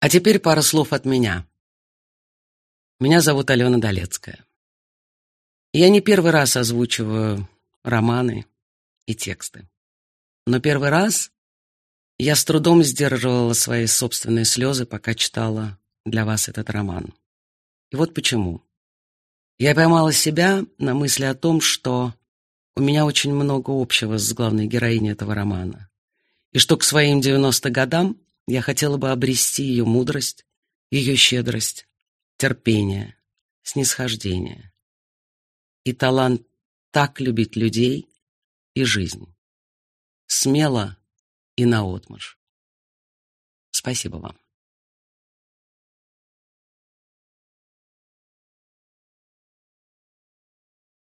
А теперь пара слов от меня. Меня зовут Алена Долецкая. Я не первый раз озвучиваю романы и тексты. Но первый раз я с трудом сдерживала свои собственные слезы, пока читала для вас этот роман. И вот почему. Я поймала себя на мысли о том, что у меня очень много общего с главной героиней этого романа. И что к своим 90 годам я хотела бы обрести ее мудрость, ее щедрость, терпение, снисхождение и талант так любить людей и жизнь. Смело и наотмашь. Спасибо вам.